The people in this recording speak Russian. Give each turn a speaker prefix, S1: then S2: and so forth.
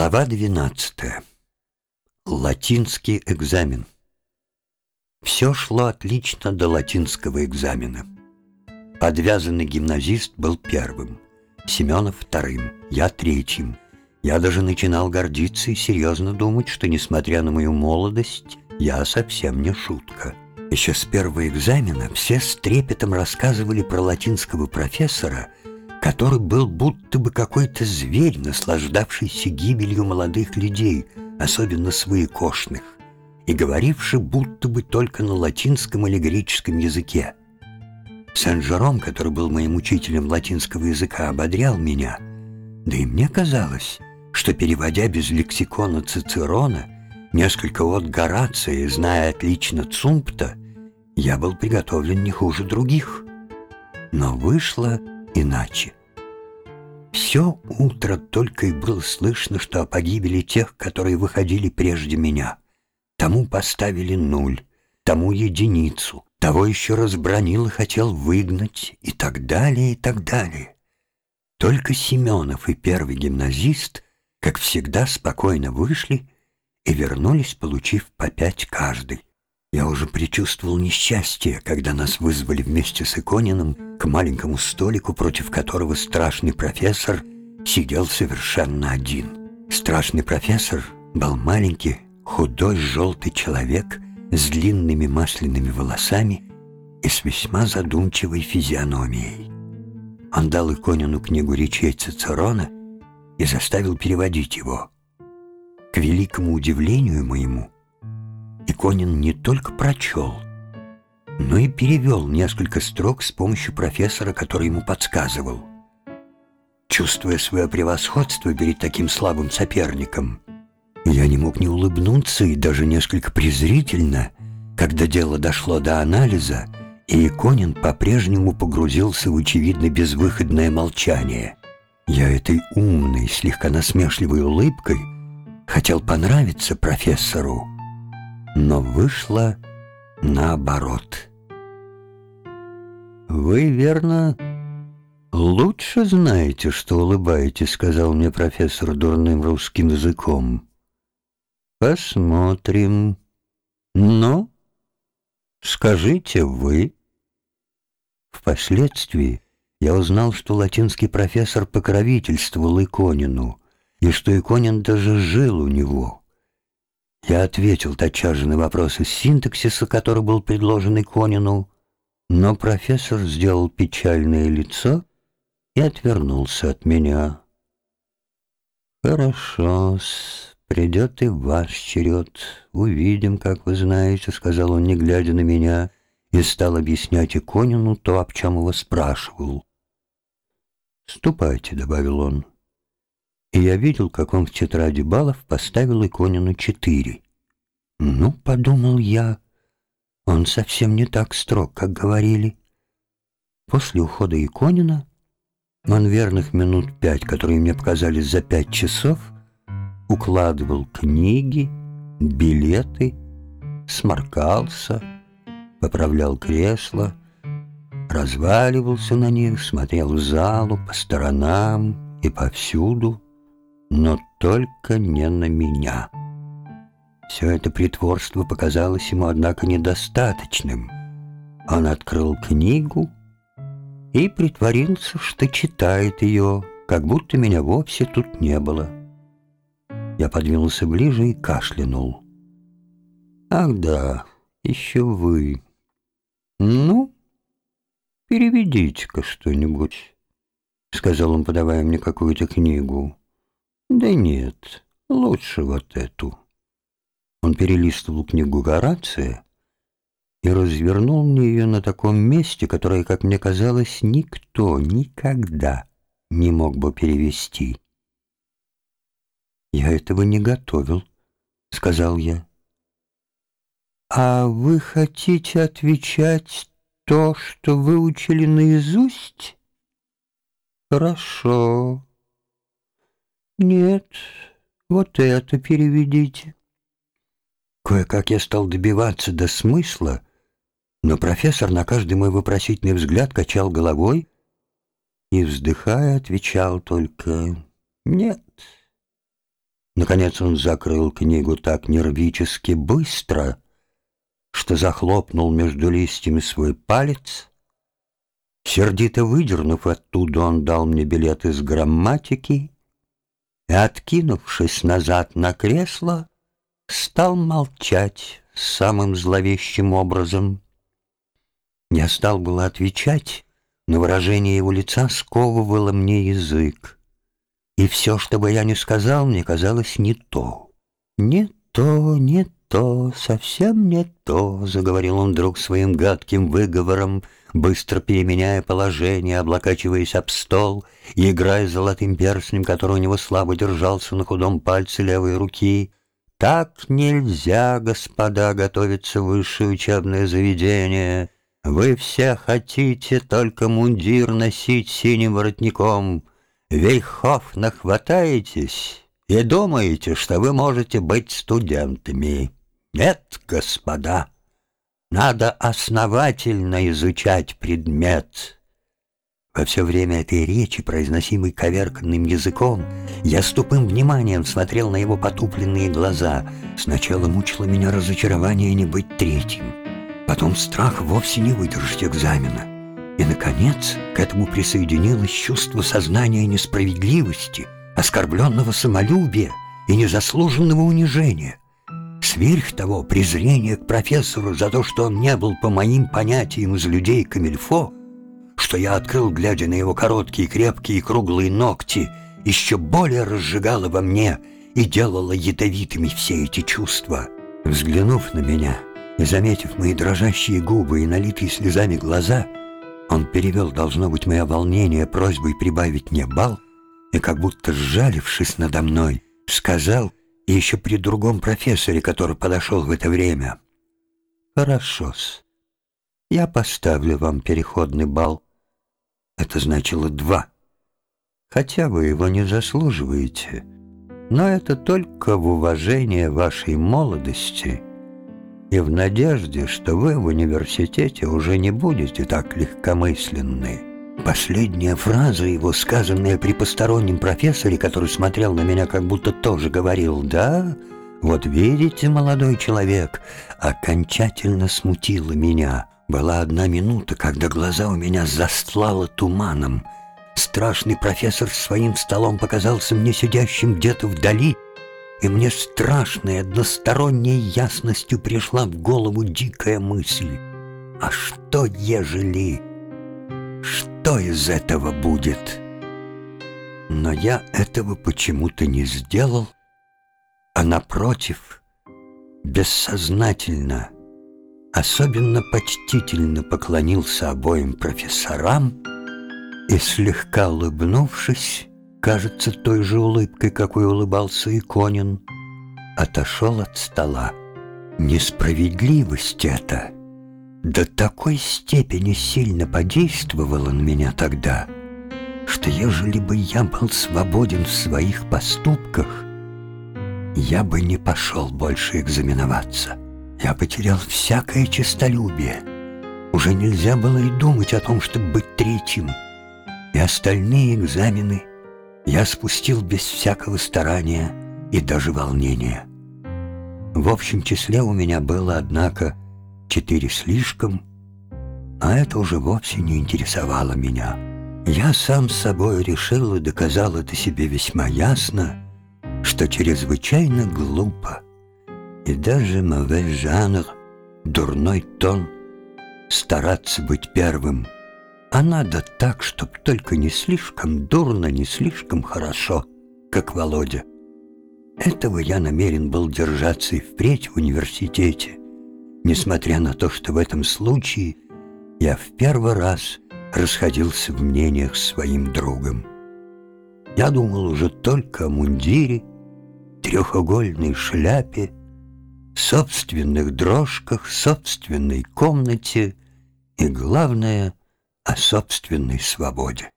S1: Глава 12. Латинский экзамен. Все шло отлично до латинского экзамена. Подвязанный гимназист был первым, Семенов вторым, я третьим. Я даже начинал гордиться и серьезно думать, что, несмотря на мою молодость, я совсем не шутка. Еще с первого экзамена все с трепетом рассказывали про латинского профессора — который был будто бы какой-то зверь, наслаждавшийся гибелью молодых людей, особенно своекошных, и говоривший будто бы только на латинском или греческом языке. Сен-Жером, который был моим учителем латинского языка, ободрял меня, да и мне казалось, что, переводя без лексикона Цицерона, несколько от Горация зная отлично Цумпта, я был приготовлен не хуже других. Но вышло иначе. Все утро только и было слышно, что о погибели тех, которые выходили прежде меня. Тому поставили нуль, тому единицу, того еще разбронил и хотел выгнать, и так далее, и так далее. Только Семенов и первый гимназист, как всегда, спокойно вышли и вернулись, получив по пять каждый. Я уже предчувствовал несчастье, когда нас вызвали вместе с Икониным к маленькому столику, против которого страшный профессор сидел совершенно один. Страшный профессор был маленький, худой, желтый человек с длинными масляными волосами и с весьма задумчивой физиономией. Он дал Иконину книгу речей Цицерона и заставил переводить его. К великому удивлению моему, Иконин не только прочел, но и перевел несколько строк с помощью профессора, который ему подсказывал. Чувствуя свое превосходство перед таким слабым соперником, я не мог не улыбнуться и даже несколько презрительно, когда дело дошло до анализа, и Иконин по-прежнему погрузился в очевидно безвыходное молчание. Я этой умной, слегка насмешливой улыбкой хотел понравиться профессору, но вышло наоборот. «Вы, верно, лучше знаете, что улыбаетесь», — сказал мне профессор дурным русским языком. «Посмотрим. Но скажите вы». Впоследствии я узнал, что латинский профессор покровительствовал Иконину, и что Иконин даже жил у него. Я ответил тотчас же на вопросы синтаксиса, который был предложен Иконину, но профессор сделал печальное лицо и отвернулся от меня. «Хорошо, придет и ваш черед. Увидим, как вы знаете», — сказал он, не глядя на меня, и стал объяснять Иконину то, об чем его спрашивал. «Ступайте», — добавил он и я видел, как он в тетради баллов поставил Иконину четыре. Ну, подумал я, он совсем не так строг, как говорили. После ухода Иконина он верных минут пять, которые мне показались за пять часов, укладывал книги, билеты, сморкался, поправлял кресло, разваливался на них, смотрел в залу, по сторонам и повсюду, но только не на меня. Все это притворство показалось ему, однако, недостаточным. Он открыл книгу и притворился, что читает ее, как будто меня вовсе тут не было. Я подвинулся ближе и кашлянул. «Ах да, еще вы. Ну, переведите-ка что-нибудь», — сказал он, подавая мне какую-то книгу. Да нет, лучше вот эту. Он перелистывал книгу Горация и развернул мне ее на таком месте, которое, как мне казалось, никто никогда не мог бы перевести. «Я этого не готовил», — сказал я. «А вы хотите отвечать то, что выучили наизусть?» «Хорошо». «Нет, вот это переведите». Кое-как я стал добиваться до смысла, но профессор на каждый мой вопросительный взгляд качал головой и, вздыхая, отвечал только «нет». Наконец он закрыл книгу так нервически быстро, что захлопнул между листьями свой палец. Сердито выдернув оттуда, он дал мне билет из грамматики и, откинувшись назад на кресло, стал молчать самым зловещим образом. Я стал было отвечать, но выражение его лица сковывало мне язык. И все, что бы я ни сказал, мне казалось не то. Не то, не то, совсем не то, заговорил он вдруг своим гадким выговором, быстро переменяя положение, облокачиваясь об стол и играя золотым перстнем, который у него слабо держался на худом пальце левой руки. Так нельзя, господа, готовиться в высшее учебное заведение. Вы все хотите только мундир носить синим воротником. Вейхов нахватаетесь и думаете, что вы можете быть студентами. Нет, господа, надо основательно изучать предмет. Во все время этой речи, произносимой коверканным языком, я с тупым вниманием смотрел на его потупленные глаза. Сначала мучило меня разочарование не быть третьим. Потом страх вовсе не выдержать экзамена. И, наконец, к этому присоединилось чувство сознания несправедливости, оскорбленного самолюбия и незаслуженного унижения. Сверх того, презрение к профессору за то, что он не был, по моим понятиям, из людей Камильфо, что я открыл, глядя на его короткие, крепкие и круглые ногти, еще более разжигало во мне и делало ядовитыми все эти чувства. Взглянув на меня — и, заметив мои дрожащие губы и налитые слезами глаза, он перевел, должно быть, мое волнение просьбой прибавить мне бал и, как будто сжалившись надо мной, сказал, еще при другом профессоре, который подошел в это время, «Хорошо-с, я поставлю вам переходный бал». Это значило два. Хотя вы его не заслуживаете, но это только в уважение вашей молодости — и в надежде, что вы в университете уже не будете так легкомысленны. Последняя фраза его, сказанная при постороннем профессоре, который смотрел на меня, как будто тоже говорил «Да, вот видите, молодой человек», окончательно смутила меня. Была одна минута, когда глаза у меня застлало туманом. Страшный профессор своим столом показался мне сидящим где-то вдали, и мне страшной односторонней ясностью пришла в голову дикая мысль. А что ежели? Что из этого будет? Но я этого почему-то не сделал, а напротив, бессознательно, особенно почтительно поклонился обоим профессорам и, слегка улыбнувшись, кажется, той же улыбкой, какой улыбался Иконин, отошел от стола. Несправедливость это до такой степени сильно подействовала на меня тогда, что ежели бы я был свободен в своих поступках, я бы не пошел больше экзаменоваться. Я потерял всякое честолюбие. Уже нельзя было и думать о том, чтобы быть третьим. И остальные экзамены я спустил без всякого старания и даже волнения. В общем числе у меня было, однако, четыре слишком, а это уже вовсе не интересовало меня. Я сам с собой решил и доказал это себе весьма ясно, что чрезвычайно глупо и даже мовей жанр, дурной тон, стараться быть первым – а надо так, чтоб только не слишком дурно, не слишком хорошо, как Володя. Этого я намерен был держаться и впредь в университете, несмотря на то, что в этом случае я в первый раз расходился в мнениях с своим другом. Я думал уже только о мундире, трехугольной шляпе, собственных дрожках, собственной комнате и, главное — о собственной свободе.